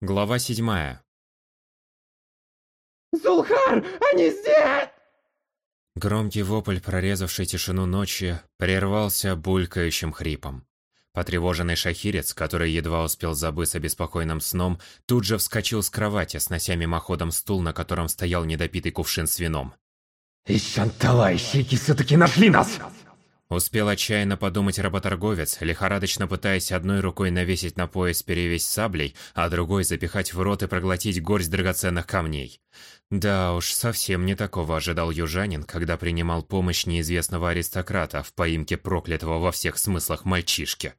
Глава седьмая. «Зулхар, они здесь!» Громкий вопль, прорезавший тишину ночи, прервался булькающим хрипом. Потревоженный шахирец, который едва успел забыться беспокойным сном, тут же вскочил с кровати, снося мимоходом стул, на котором стоял недопитый кувшин с вином. «Ищантала, ищейки все-таки нашли нас!» Успел отчаянно подумать работорговец, лихорадочно пытаясь одной рукой навесить на пояс перевесь саблей, а другой запихать в рот и проглотить горсть драгоценных камней. Да уж, совсем не такого ожидал южанин, когда принимал помощь неизвестного аристократа в поимке проклятого во всех смыслах мальчишки.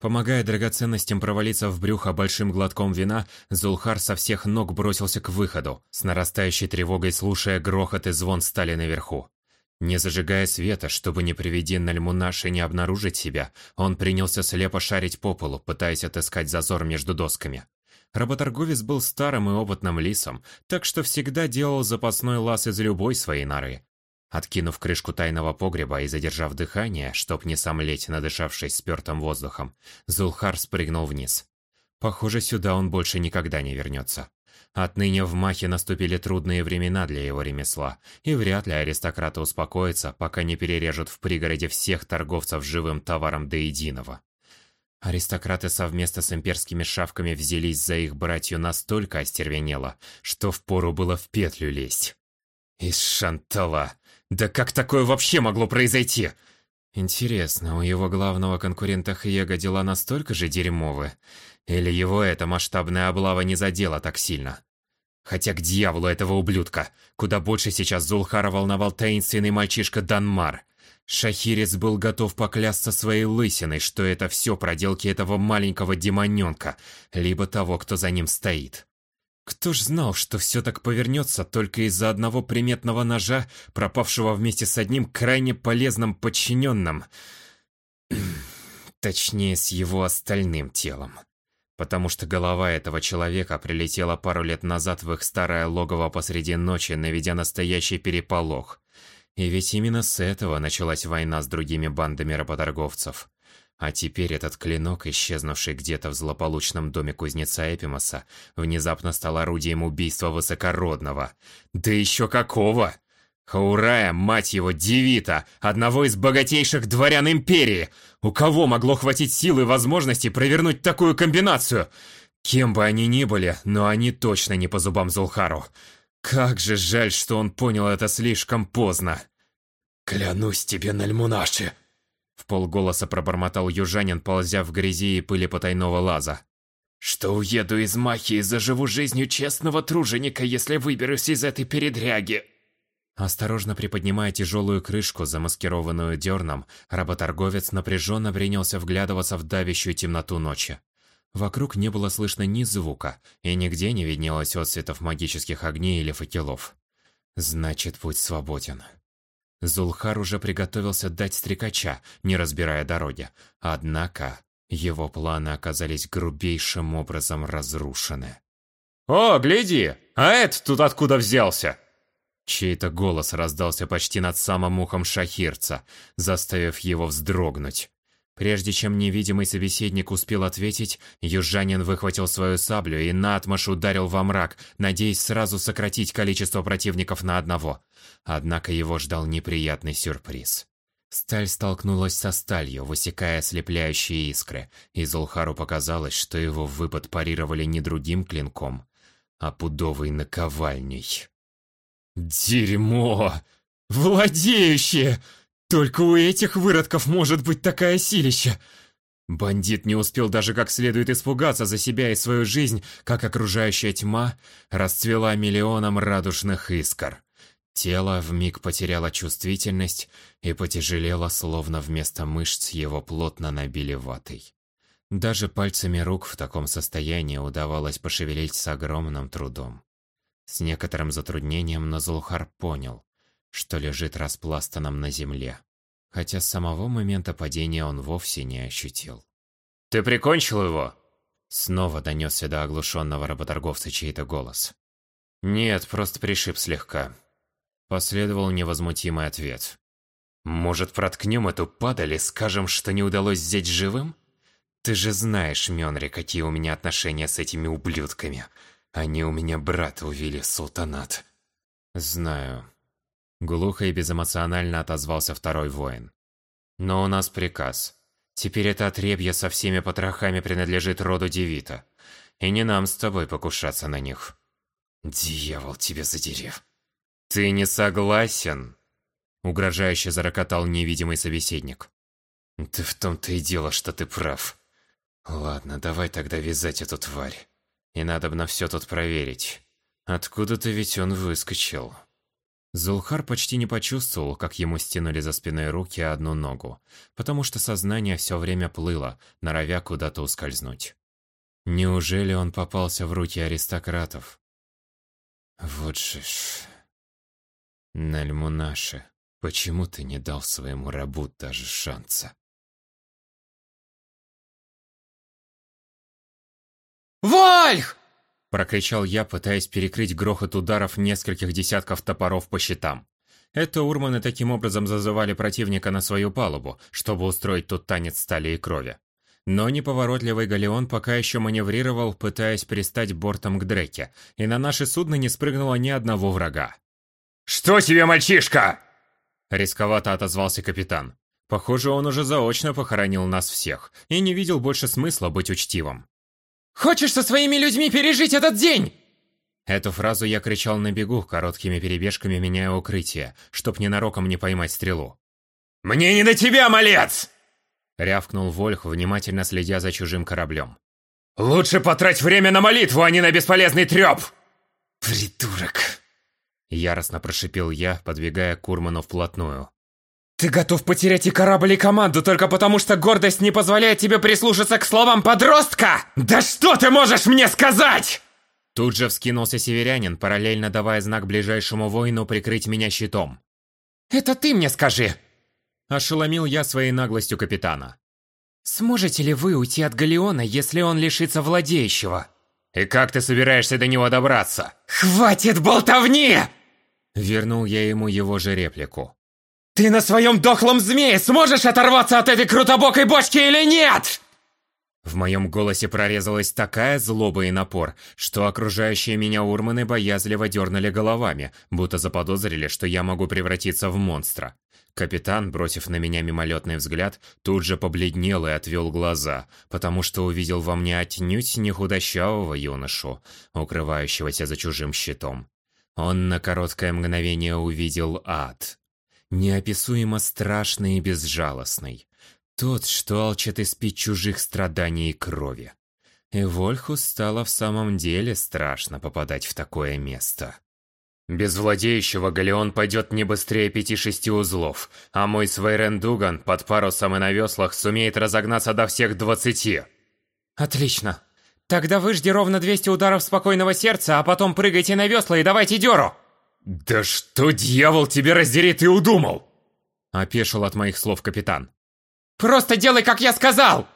Помогая драгоценностям провалиться в брюхо большим глотком вина, Зулхар со всех ног бросился к выходу, с нарастающей тревогой слушая грохот и звон стали наверху. Не зажигая света, чтобы не приведи Нальмунаш и не обнаружить себя, он принялся слепо шарить по полу, пытаясь отыскать зазор между досками. Работорговец был старым и опытным лисом, так что всегда делал запасной лаз из любой своей норы. Откинув крышку тайного погреба и задержав дыхание, чтоб не сомлеть, надышавшись спёртым воздухом, Зулхар спрыгнул вниз. Похоже, сюда он больше никогда не вернется. Отныне в Махе наступили трудные времена для его ремесла, и вряд ли аристократы успокоятся, пока не перережут в пригороде всех торговцев живым товаром до единого. Аристократы совместно с имперскими шавками взялись за их братью настолько остервенело, что впору было в петлю лезть. Из Шантала! Да как такое вообще могло произойти? Интересно, у его главного конкурента Хьега дела настолько же дерьмовы? Или его эта масштабная облава не задела так сильно? Хотя к дьяволу этого ублюдка. Куда больше сейчас Зулхара волновал таинственный мальчишка Данмар. Шахирец был готов поклясться своей лысиной, что это все проделки этого маленького демоненка, либо того, кто за ним стоит. Кто ж знал, что все так повернется только из-за одного приметного ножа, пропавшего вместе с одним крайне полезным подчиненным. Точнее, с его остальным телом потому что голова этого человека прилетела пару лет назад в их старое логово посреди ночи, наведя настоящий переполох. И ведь именно с этого началась война с другими бандами работорговцев. А теперь этот клинок, исчезнувший где-то в злополучном доме кузнеца Эпимаса, внезапно стал орудием убийства высокородного. Да еще какого! Хаурая, мать его, Девита, одного из богатейших дворян Империи! У кого могло хватить силы и возможности провернуть такую комбинацию? Кем бы они ни были, но они точно не по зубам Зулхару. Как же жаль, что он понял это слишком поздно. «Клянусь тебе, Нальмунаши!» В полголоса пробормотал южанин, ползя в грязи и пыли потайного лаза. «Что уеду из Махи и заживу жизнью честного труженика, если выберусь из этой передряги!» Осторожно приподнимая тяжелую крышку, замаскированную дерном, работорговец напряженно принялся вглядываться в давящую темноту ночи. Вокруг не было слышно ни звука, и нигде не виднелось отсветов магических огней или факелов. Значит, путь свободен. Зулхар уже приготовился дать стрекача, не разбирая дороги. Однако, его планы оказались грубейшим образом разрушены. «О, гляди! А это тут откуда взялся?» Чей-то голос раздался почти над самым ухом шахирца, заставив его вздрогнуть. Прежде чем невидимый собеседник успел ответить, южанин выхватил свою саблю и наотмашь ударил во мрак, надеясь сразу сократить количество противников на одного. Однако его ждал неприятный сюрприз. Сталь столкнулась со сталью, высекая ослепляющие искры, и Зулхару показалось, что его выпад парировали не другим клинком, а пудовой наковальней. Дерьмо! Владеющие! Только у этих выродков может быть такая силища! Бандит не успел даже как следует испугаться за себя и свою жизнь, как окружающая тьма расцвела миллионом радужных искр. Тело вмиг потеряло чувствительность и потяжелело, словно вместо мышц его плотно набили ватой. Даже пальцами рук в таком состоянии удавалось пошевелить с огромным трудом. С некоторым затруднением Назулхар понял, что лежит распластанным на земле, хотя с самого момента падения он вовсе не ощутил. «Ты прикончил его?» Снова донесся до оглушенного работорговца чей-то голос. «Нет, просто пришиб слегка». Последовал невозмутимый ответ. «Может, проткнем эту падаль и скажем, что не удалось взять живым?» Ты же знаешь, Мёнри, какие у меня отношения с этими ублюдками. Они у меня брата увели султанат. Знаю. Глухо и безэмоционально отозвался второй воин. Но у нас приказ. Теперь это отребье со всеми потрохами принадлежит роду Девита. И не нам с тобой покушаться на них. Дьявол тебе задери. Ты не согласен? Угрожающе зарокотал невидимый собеседник. Да в том-то и дело, что ты прав. Ладно, давай тогда вязать эту тварь. И надо бы на все тут проверить. Откуда-то ведь он выскочил. Зулхар почти не почувствовал, как ему стянули за спиной руки одну ногу, потому что сознание все время плыло, норовя куда-то ускользнуть. Неужели он попался в руки аристократов? Вот же ж... Нальмунаши, почему ты не дал своему рабу даже шанса? «Вальх!» – прокричал я, пытаясь перекрыть грохот ударов нескольких десятков топоров по щитам. Это урманы таким образом зазывали противника на свою палубу, чтобы устроить тут танец стали и крови. Но неповоротливый галеон пока еще маневрировал, пытаясь пристать бортом к Дреке, и на наше судно не спрыгнуло ни одного врага. «Что тебе, мальчишка?» Рисковато отозвался капитан. Похоже, он уже заочно похоронил нас всех и не видел больше смысла быть учтивым. Хочешь со своими людьми пережить этот день?» Эту фразу я кричал на бегу, короткими перебежками меняя укрытие, чтоб ненароком не поймать стрелу. «Мне не до тебя, малец!» Рявкнул Вольх, внимательно следя за чужим кораблем. «Лучше потрать время на молитву, а не на бесполезный трёп!» «Придурок!» Яростно прошипел я, подвигая Курману вплотную. «Ты готов потерять и корабль, и команду только потому, что гордость не позволяет тебе прислушаться к словам подростка? Да что ты можешь мне сказать?» Тут же вскинулся северянин, параллельно давая знак ближайшему воину прикрыть меня щитом. «Это ты мне скажи!» Ошеломил я своей наглостью капитана. «Сможете ли вы уйти от Галеона, если он лишится владеющего?» «И как ты собираешься до него добраться?» «Хватит болтовни!» Вернул я ему его же реплику. Ты на своем дохлом змее сможешь оторваться от этой крутобокой бочки или нет? В моем голосе прорезалась такая злоба и напор, что окружающие меня урманы боязливо дернули головами, будто заподозрили, что я могу превратиться в монстра. Капитан, бросив на меня мимолетный взгляд, тут же побледнел и отвел глаза, потому что увидел во мне отнюдь не худощавого юношу, укрывающегося за чужим щитом. Он на короткое мгновение увидел ад, неописуемо страшный и безжалостный. Тот, что алчит испить чужих страданий и крови. И Вольху стало в самом деле страшно попадать в такое место. Без владеющего Галеон пойдет не быстрее пяти-шести узлов, а мой Свейрен Дуган под парусом и на веслах сумеет разогнаться до всех двадцати. Отлично. Тогда выжди ровно 200 ударов спокойного сердца, а потом прыгайте на весла и давайте дёру. «Да что, дьявол, тебе раздери, ты удумал?» Опешил от моих слов капитан. «Просто делай, как я сказал!»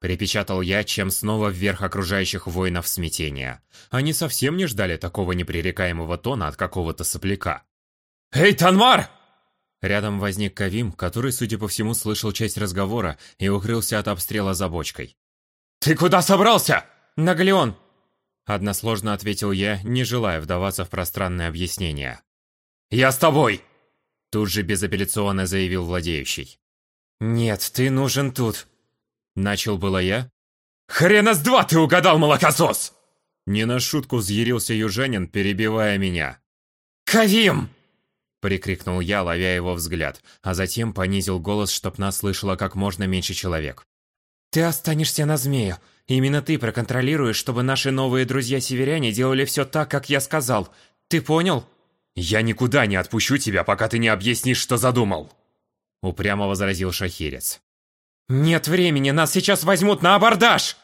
Припечатал я, чем снова вверх окружающих воинов смятения. Они совсем не ждали такого непререкаемого тона от какого-то сопляка. «Эй, Танмар!» Рядом возник Кавим, который, судя по всему, слышал часть разговора и укрылся от обстрела за бочкой. «Ты куда собрался?» «На Галеон. Односложно ответил я, не желая вдаваться в пространное объяснение. «Я с тобой!» Тут же безапелляционно заявил владеющий. «Нет, ты нужен тут!» Начал было я. «Хрена с два ты угадал, молокосос!» Не на шутку взъярился южанин, перебивая меня. «Кавим!» Прикрикнул я, ловя его взгляд, а затем понизил голос, чтоб нас слышало как можно меньше человек. «Ты останешься на змею. Именно ты проконтролируешь, чтобы наши новые друзья-северяне делали все так, как я сказал. Ты понял?» «Я никуда не отпущу тебя, пока ты не объяснишь, что задумал!» Упрямо возразил шахирец. «Нет времени, нас сейчас возьмут на абордаж!»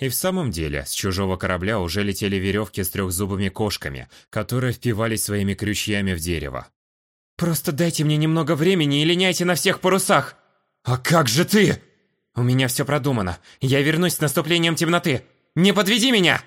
И в самом деле, с чужого корабля уже летели веревки с трехзубыми кошками, которые впивались своими крючьями в дерево. «Просто дайте мне немного времени и линяйте на всех парусах!» «А как же ты?» «У меня все продумано. Я вернусь с наступлением темноты. Не подведи меня!»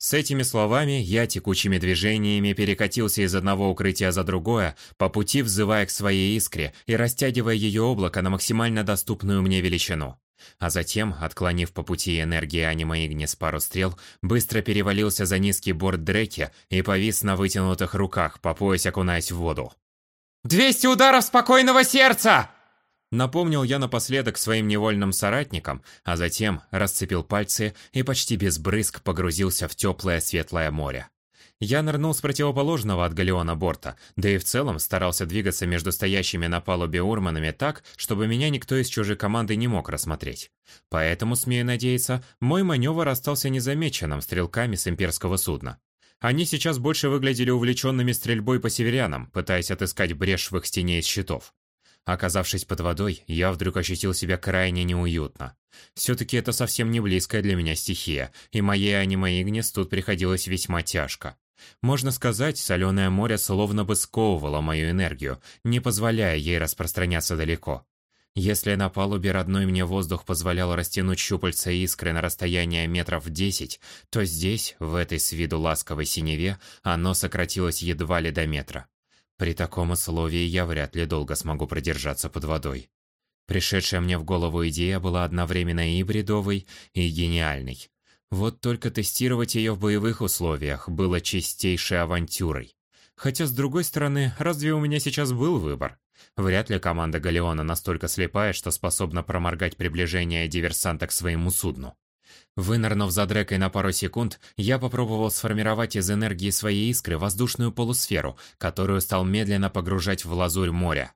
С этими словами я текучими движениями перекатился из одного укрытия за другое, по пути взывая к своей искре и растягивая ее облако на максимально доступную мне величину. А затем, отклонив по пути энергии аниме Игнис пару стрел, быстро перевалился за низкий борт Дреки и повис на вытянутых руках, по пояс окунаясь в воду. «Двести ударов спокойного сердца!» Напомнил я напоследок своим невольным соратникам, а затем расцепил пальцы и почти без брызг погрузился в теплое светлое море. Я нырнул с противоположного от галеона борта, да и в целом старался двигаться между стоящими на палубе урманами так, чтобы меня никто из чужой команды не мог рассмотреть. Поэтому, смею надеяться, мой маневр остался незамеченным стрелками с имперского судна. Они сейчас больше выглядели увлеченными стрельбой по северянам, пытаясь отыскать брешь в их стене из щитов. Оказавшись под водой, я вдруг ощутил себя крайне неуютно. Все-таки это совсем не близкая для меня стихия, и моей аниме Игнис тут приходилось весьма тяжко. Можно сказать, соленое море словно бы сковывало мою энергию, не позволяя ей распространяться далеко. Если на палубе родной мне воздух позволял растянуть щупальца искры на расстояние метров десять, то здесь, в этой с виду ласковой синеве, оно сократилось едва ли до метра. При таком условии я вряд ли долго смогу продержаться под водой. Пришедшая мне в голову идея была одновременно и бредовой, и гениальной. Вот только тестировать ее в боевых условиях было чистейшей авантюрой. Хотя, с другой стороны, разве у меня сейчас был выбор? Вряд ли команда Галеона настолько слепая, что способна проморгать приближение диверсанта к своему судну. Вынырнув за Дрекой на пару секунд, я попробовал сформировать из энергии своей искры воздушную полусферу, которую стал медленно погружать в лазурь моря.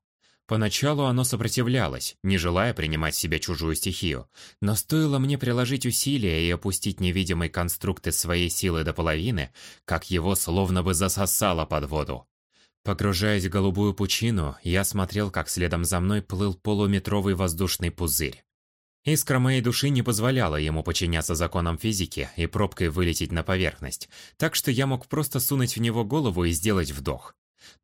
Поначалу оно сопротивлялось, не желая принимать в себя чужую стихию, но стоило мне приложить усилия и опустить невидимый конструкт из своей силы до половины, как его словно бы засосало под воду. Погружаясь в голубую пучину, я смотрел, как следом за мной плыл полуметровый воздушный пузырь. Искра моей души не позволяла ему подчиняться законам физики и пробкой вылететь на поверхность, так что я мог просто сунуть в него голову и сделать вдох.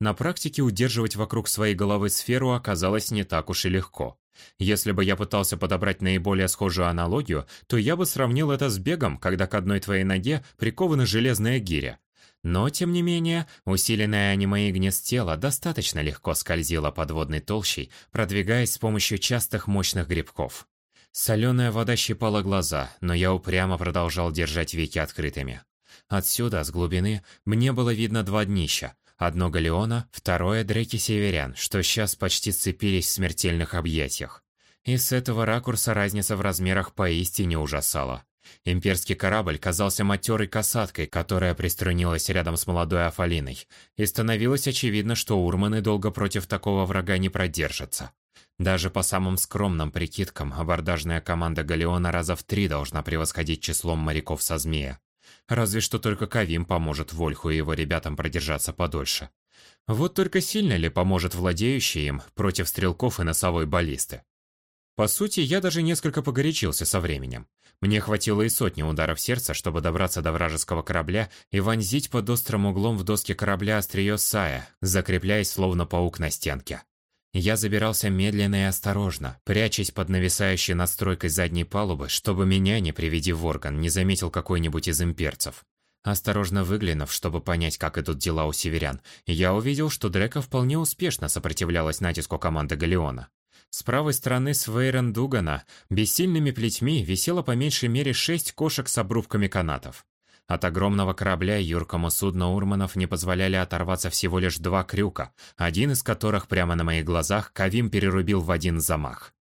На практике удерживать вокруг своей головы сферу оказалось не так уж и легко. Если бы я пытался подобрать наиболее схожую аналогию, то я бы сравнил это с бегом, когда к одной твоей ноге прикована железная гиря. Но, тем не менее, усиленное аниме гнезд тела достаточно легко скользило подводной толщей, продвигаясь с помощью частых мощных грибков. Соленая вода щипала глаза, но я упрямо продолжал держать веки открытыми. Отсюда, с глубины, мне было видно два днища, Одно Галеона, второе Дреки Северян, что сейчас почти сцепились в смертельных объятиях. И с этого ракурса разница в размерах поистине ужасала. Имперский корабль казался матерой касаткой, которая приструнилась рядом с молодой Афалиной, и становилось очевидно, что урманы долго против такого врага не продержатся. Даже по самым скромным прикидкам, абордажная команда Галеона раза в три должна превосходить числом моряков со змея. Разве что только Кавим поможет Вольху и его ребятам продержаться подольше. Вот только сильно ли поможет владеющий им против стрелков и носовой баллисты? По сути, я даже несколько погорячился со временем. Мне хватило и сотни ударов сердца, чтобы добраться до вражеского корабля и вонзить под острым углом в доски корабля острие Сая, закрепляясь словно паук на стенке. Я забирался медленно и осторожно, прячась под нависающей настройкой задней палубы, чтобы меня, не приведи в орган, не заметил какой-нибудь из имперцев. Осторожно выглянув, чтобы понять, как идут дела у северян, я увидел, что Дрека вполне успешно сопротивлялась натиску команды Галеона. С правой стороны Свейрен Дугана бессильными плетьми висело по меньшей мере шесть кошек с обрубками канатов. От огромного корабля юркому судну Урманов не позволяли оторваться всего лишь два крюка, один из которых прямо на моих глазах Кавим перерубил в один замах.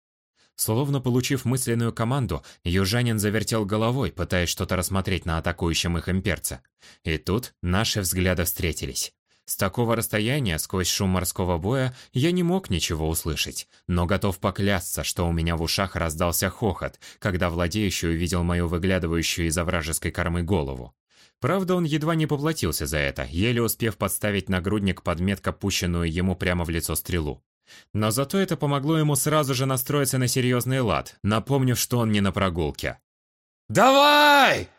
Словно получив мысленную команду, южанин завертел головой, пытаясь что-то рассмотреть на атакующем их имперце. И тут наши взгляды встретились. С такого расстояния, сквозь шум морского боя, я не мог ничего услышать, но готов поклясться, что у меня в ушах раздался хохот, когда владеющий увидел мою выглядывающую из вражеской кормы голову. Правда, он едва не поплатился за это, еле успев подставить нагрудник под метко пущенную ему прямо в лицо стрелу. Но зато это помогло ему сразу же настроиться на серьезный лад, напомнив, что он не на прогулке. «Давай!»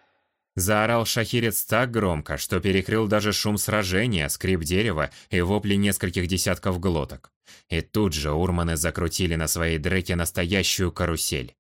Заорал шахирец так громко, что перекрыл даже шум сражения, скрип дерева и вопли нескольких десятков глоток. И тут же урманы закрутили на своей дреке настоящую карусель.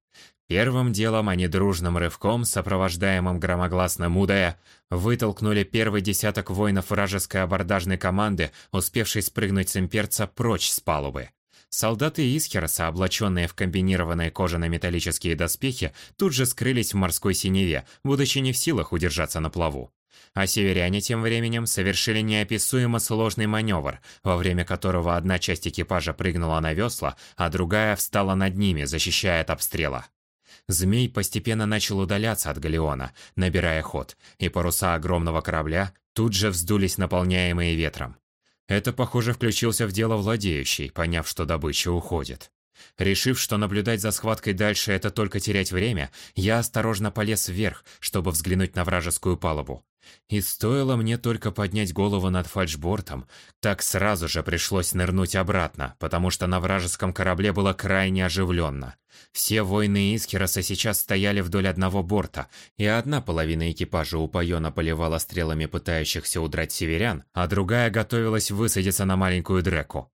Первым делом они дружным рывком, сопровождаемым громогласным удая, вытолкнули первый десяток воинов вражеской абордажной команды, успевшей спрыгнуть с имперца прочь с палубы. Солдаты Исхероса, облаченные в комбинированные кожано-металлические доспехи, тут же скрылись в морской синеве, будучи не в силах удержаться на плаву. А северяне тем временем совершили неописуемо сложный маневр, во время которого одна часть экипажа прыгнула на весла, а другая встала над ними, защищая от обстрела. Змей постепенно начал удаляться от галеона, набирая ход, и паруса огромного корабля тут же вздулись, наполняемые ветром. Это, похоже, включился в дело владеющий, поняв, что добыча уходит. Решив, что наблюдать за схваткой дальше – это только терять время, я осторожно полез вверх, чтобы взглянуть на вражескую палубу. И стоило мне только поднять голову над фальшбортом, так сразу же пришлось нырнуть обратно, потому что на вражеском корабле было крайне оживленно. Все воины Искероса сейчас стояли вдоль одного борта, и одна половина экипажа упоенно поливала стрелами пытающихся удрать северян, а другая готовилась высадиться на маленькую дреку.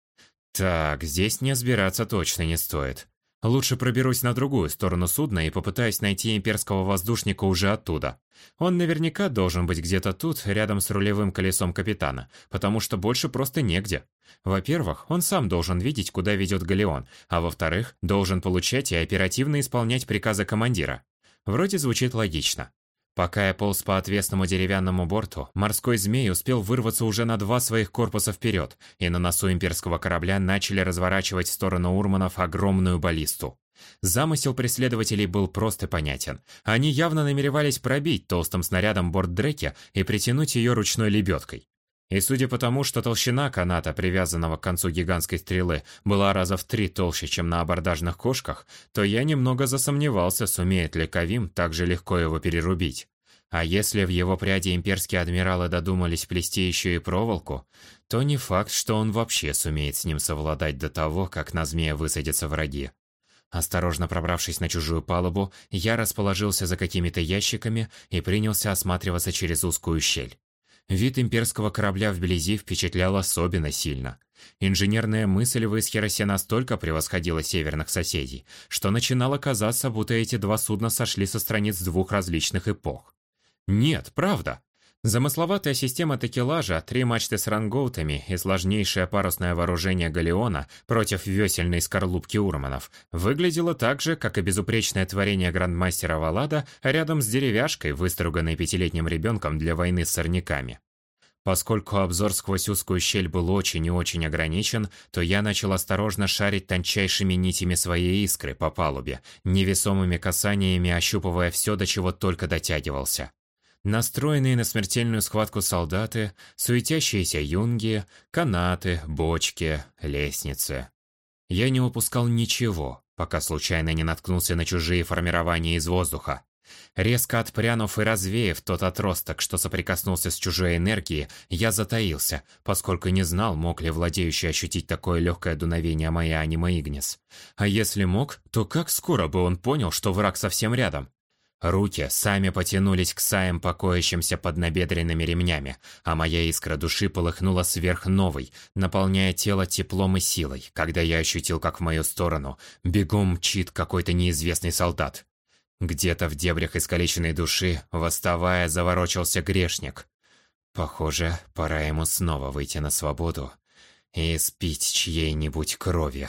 Так, здесь не сбираться точно не стоит. Лучше проберусь на другую сторону судна и попытаюсь найти имперского воздушника уже оттуда. Он наверняка должен быть где-то тут, рядом с рулевым колесом капитана, потому что больше просто негде. Во-первых, он сам должен видеть, куда ведет галеон, а во-вторых, должен получать и оперативно исполнять приказы командира. Вроде звучит логично. Пока я полз по отвесному деревянному борту, морской змей успел вырваться уже на два своих корпуса вперед, и на носу имперского корабля начали разворачивать в сторону Урманов огромную баллисту. Замысел преследователей был прост и понятен. Они явно намеревались пробить толстым снарядом борт Дреки и притянуть ее ручной лебедкой. И судя по тому, что толщина каната, привязанного к концу гигантской стрелы, была раза в три толще, чем на абордажных кошках, то я немного засомневался, сумеет ли Кавим так же легко его перерубить. А если в его пряди имперские адмиралы додумались плести еще и проволоку, то не факт, что он вообще сумеет с ним совладать до того, как на змея высадятся враги. Осторожно пробравшись на чужую палубу, я расположился за какими-то ящиками и принялся осматриваться через узкую щель. Вид имперского корабля вблизи впечатлял особенно сильно. Инженерная мысль в Исхеросе настолько превосходила северных соседей, что начинало казаться, будто эти два судна сошли со страниц двух различных эпох. Нет, правда. Замысловатая система такелажа, три мачты с рангоутами и сложнейшее парусное вооружение галеона против весельной скорлупки урманов выглядело так же, как и безупречное творение грандмастера Валада рядом с деревяшкой, выструганной пятилетним ребенком для войны с сорняками. Поскольку обзор сквозь узкую щель был очень и очень ограничен, то я начал осторожно шарить тончайшими нитями своей искры по палубе, невесомыми касаниями ощупывая все, до чего только дотягивался. Настроенные на смертельную схватку солдаты, суетящиеся юнги, канаты, бочки, лестницы. Я не упускал ничего, пока случайно не наткнулся на чужие формирования из воздуха. Резко отпрянув и развеяв тот отросток, что соприкоснулся с чужой энергией, я затаился, поскольку не знал, мог ли владеющий ощутить такое легкое дуновение моей анима Игнис. А если мог, то как скоро бы он понял, что враг совсем рядом? Руки сами потянулись к саям, покоящимся под набедренными ремнями, а моя искра души полыхнула сверхновой, наполняя тело теплом и силой, когда я ощутил, как в мою сторону бегом мчит какой-то неизвестный солдат. Где-то в дебрях искалеченной души, восставая, заворочился грешник. Похоже, пора ему снова выйти на свободу и спить чьей-нибудь кровью.